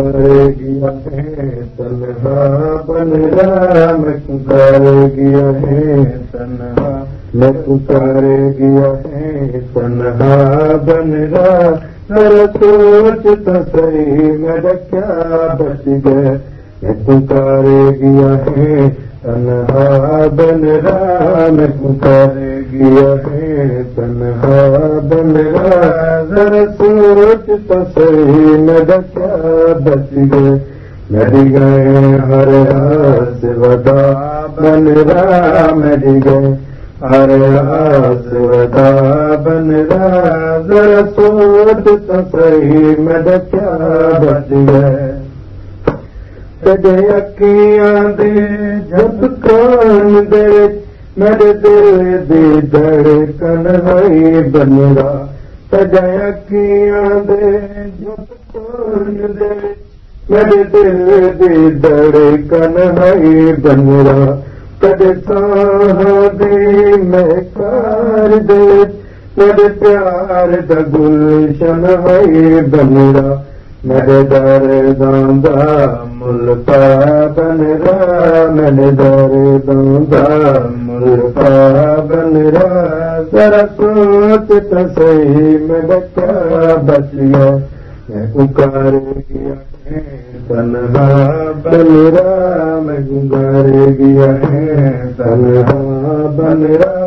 गया है तनहा बन रहा मैं पुकार गया है तनहा मैं पुकार गया है तनहा बन रहा मेरा सोच तो सही मेरा क्या बच गया तनहा बन रहा मैं पुकार गया है बन रहा जरा सोच तो सही मेरा क्या बच मेरी गए हर हास वदा बन रहा मेरी गए। हर हास वदा बन रहा जरा सोच तो सही मेरा क्या बच गए ڪڏي اکيان دي جهپڪان دي ميري دل ڌڙڪن وهي بنرا جهپڪان دي ميري دل دي ڌڙڪن وهي بنرا دي ميري پيار گلشن وهي بنرا दर दांदा मुल्का बन रहा मेरे दर दांदा मुल्का बन रहा जरा सोच तो सही मेरा क्या बच गया मैं पुकार गया है तनहा बन रहा मैं गुजार गया है तनहा बन रहा